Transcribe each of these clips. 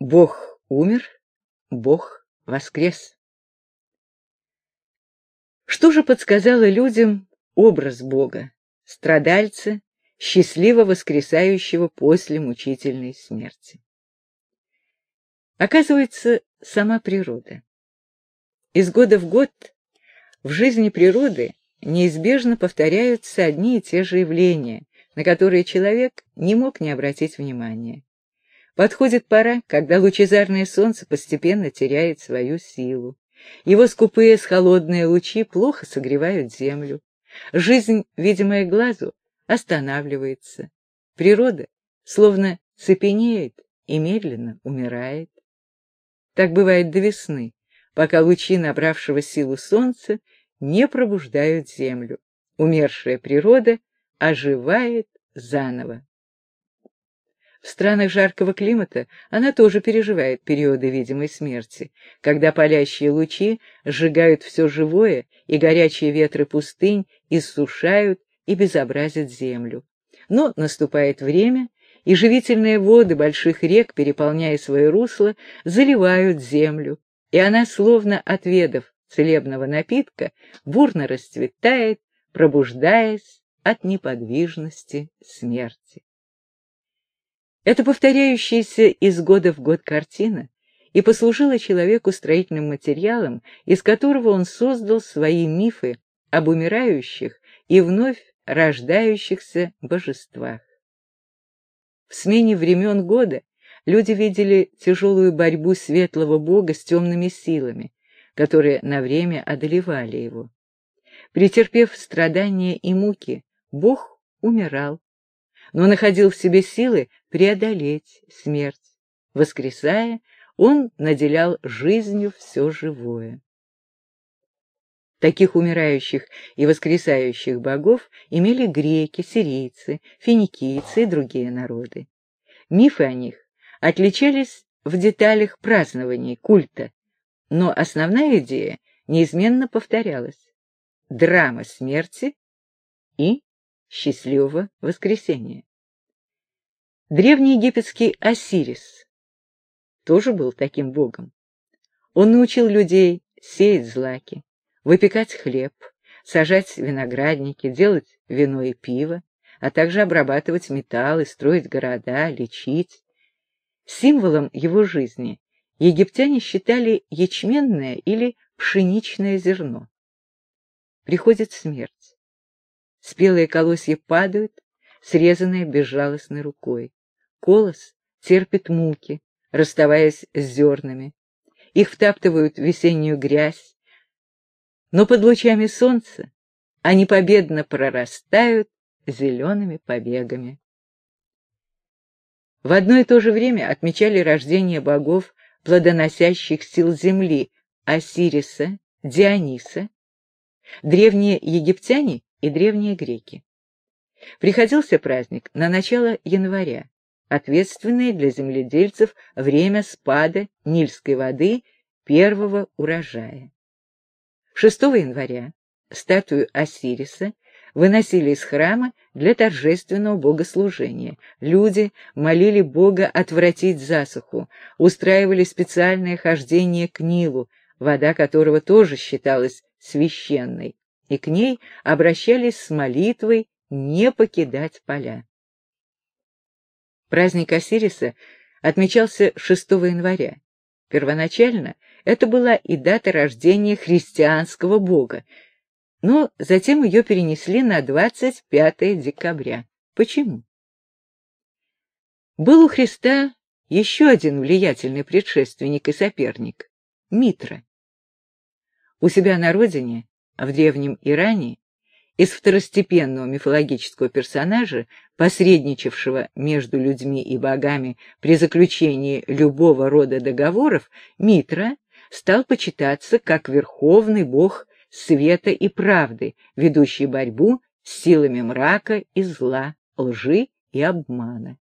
Бог умер, Бог воскрес. Что же подсказало людям образ Бога, страдальца, счастливо воскресающего после мучительной смерти? Оказывается, сама природа. Из года в год в жизни природы неизбежно повторяются одни и те же явления, на которые человек не мог не обратить внимания. Подходит пора, когда лучезарное солнце постепенно теряет свою силу. Его скупые с холодные лучи плохо согревают землю. Жизнь, видимая глазу, останавливается. Природа словно цепенеет и медленно умирает. Так бывает до весны, пока лучи набравшего силу солнца не пробуждают землю. Умершая природа оживает заново. В странах жаркого климата она тоже переживает периоды видимой смерти, когда палящие лучи сжигают все живое, и горячие ветры пустынь иссушают и безобразят землю. Но наступает время, и живительные воды больших рек, переполняя свое русло, заливают землю, и она, словно отведав целебного напитка, бурно расцветает, пробуждаясь от неподвижности смерти. Эта повторяющаяся из года в год картина и послужила человеку строительным материалом, из которого он создал свои мифы об умирающих и вновь рождающихся божествах. В смене времен года люди видели тяжелую борьбу светлого бога с темными силами, которые на время одолевали его. Претерпев страдания и муки, бог умирал, но находил в себе силы преодолеть смерть. Воскресая, он наделял жизнью все живое. Таких умирающих и воскресающих богов имели греки, сирийцы, финикийцы и другие народы. Мифы о них отличались в деталях празднований, культа, но основная идея неизменно повторялась. Драма смерти и счастливого воскресения. Древний египетский Осирис тоже был таким богом. Он научил людей сеять злаки, выпекать хлеб, сажать виноградники, делать вино и пиво, а также обрабатывать металлы, строить города, лечить. Символом его жизни египтяне считали ячменное или пшеничное зерно. Приходит смерть. Спелые колосья падают, срезанные безжалостной рукой. Колос терпит муки, расставаясь с зернами. Их втаптывают в весеннюю грязь. Но под лучами солнца они победно прорастают зелеными побегами. В одно и то же время отмечали рождение богов, плодоносящих сил земли, Осириса, Диониса. Древние египтяне и древние греки. Приходился праздник на начало января, ответственное для земледельцев время спада Нильской воды первого урожая. 6 января статую Осириса выносили из храма для торжественного богослужения. Люди молили Бога отвратить засуху, устраивали специальное хождение к Нилу, вода которого тоже считалась священной, и к ней обращались с молитвой не покидать поля. Праздник Осириса отмечался 6 января. Первоначально это была и дата рождения христианского бога, но затем ее перенесли на 25 декабря. Почему? Был у Христа еще один влиятельный предшественник и соперник — Митра. У себя на родине в древнем Иране из второстепенного мифологического персонажа, посредничавшего между людьми и богами при заключении любого рода договоров, Митра стал почитаться как верховный бог света и правды, ведущий борьбу с силами мрака и зла, лжи и обмана.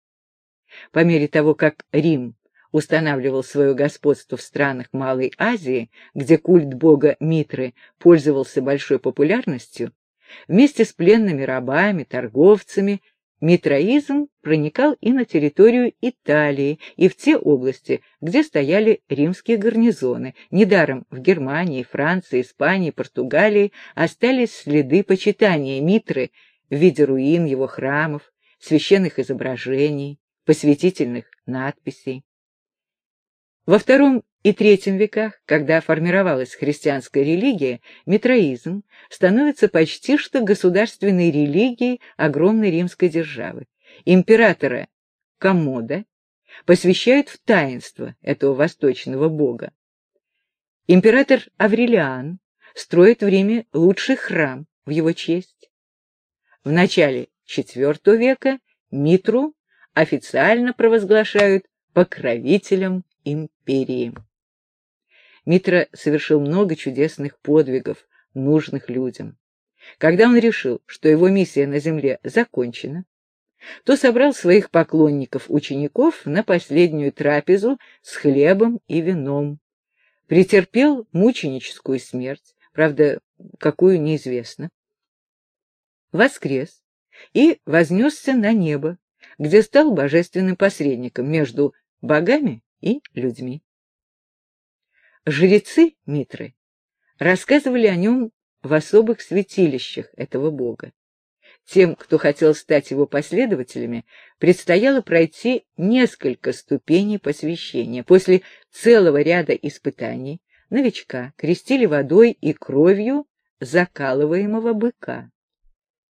По мере того, как Рим устанавливал свое господство в странах Малой Азии, где культ бога Митры пользовался большой популярностью, вместе с пленными рабами, торговцами, митраизм проникал и на территорию Италии, и в те области, где стояли римские гарнизоны. Недаром в Германии, Франции, Испании, Португалии остались следы почитания Митры в виде руин его храмов, священных изображений, посвятительных надписей. Во втором и третьем веках, когда формировалась христианская религия, митроизм становится почти что государственной религией огромной римской державы. Императора Комода посвящают в таинство этого восточного бога. Император Аврелиан строит в Риме лучший храм в его честь. В начале IV века Митру официально провозглашают покровителем империи. Митра совершил много чудесных подвигов, нужных людям. Когда он решил, что его миссия на земле закончена, то собрал своих поклонников-учеников на последнюю трапезу с хлебом и вином. Претерпел мученическую смерть, правда, какую неизвестно. Воскрес и вознесся на небо, где стал божественным посредником между богами и людьми. Жрецы Митры рассказывали о нем в особых святилищах этого бога. Тем, кто хотел стать его последователями, предстояло пройти несколько ступеней посвящения. После целого ряда испытаний новичка крестили водой и кровью закалываемого быка.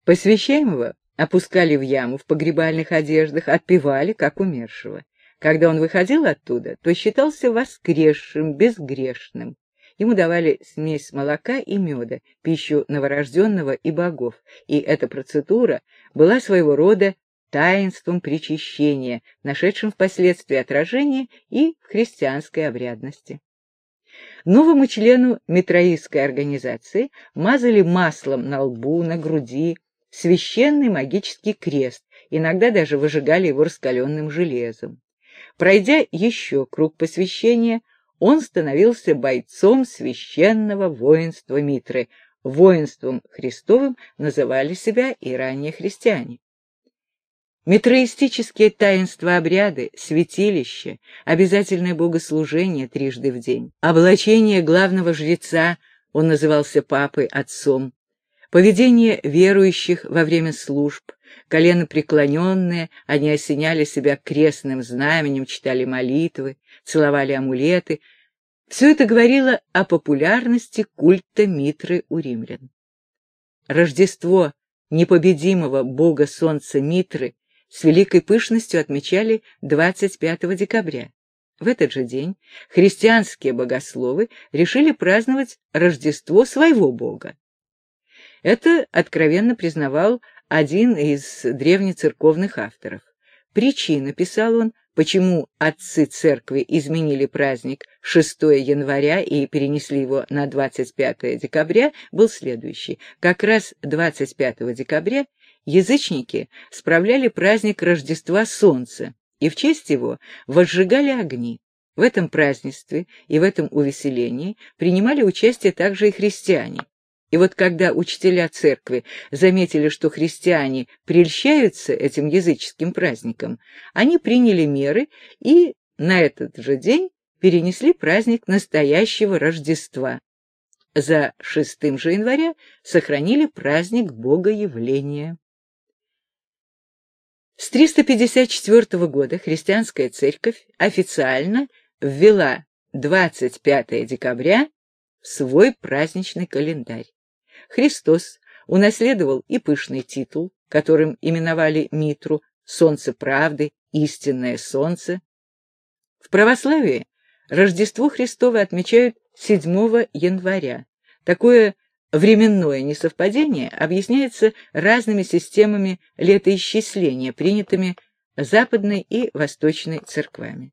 Посвящаемого опускали в яму в погребальных одеждах, отпевали, как умершего. Когда он выходил оттуда, то считался воскресшим, безгрешным. Ему давали смесь молока и меда, пищу новорожденного и богов, и эта процедура была своего рода таинством причащения, нашедшим впоследствии отражение и в христианской обрядности. Новому члену метроистской организации мазали маслом на лбу, на груди, священный магический крест, иногда даже выжигали его раскаленным железом. Пройдя еще круг посвящения, он становился бойцом священного воинства Митры. Воинством Христовым называли себя и ранние христиане. Митроистические таинства обряды, святилище, обязательное богослужение трижды в день, облачение главного жреца, он назывался папой, отцом, поведение верующих во время служб, колено преклоненные, они осеняли себя крестным знаменем, читали молитвы, целовали амулеты. Все это говорило о популярности культа Митры у римлян. Рождество непобедимого бога солнца Митры с великой пышностью отмечали 25 декабря. В этот же день христианские богословы решили праздновать Рождество своего бога. Это откровенно признавал один из древнецерковных авторов. Причина, писал он, почему отцы церкви изменили праздник 6 января и перенесли его на 25 декабря, был следующий. Как раз 25 декабря язычники справляли праздник Рождества Солнца и в честь его возжигали огни. В этом празднестве и в этом увеселении принимали участие также и христиане. И вот когда учителя церкви заметили, что христиане прельщаются этим языческим праздником, они приняли меры и на этот же день перенесли праздник настоящего Рождества. За 6 же января сохранили праздник Богоявления. С 354 года христианская церковь официально ввела 25 декабря в свой праздничный календарь. Христос унаследовал и пышный титул, которым именовали Митру «Солнце правды», «Истинное солнце». В православии Рождество Христово отмечают 7 января. Такое временное несовпадение объясняется разными системами летоисчисления, принятыми западной и восточной церквами.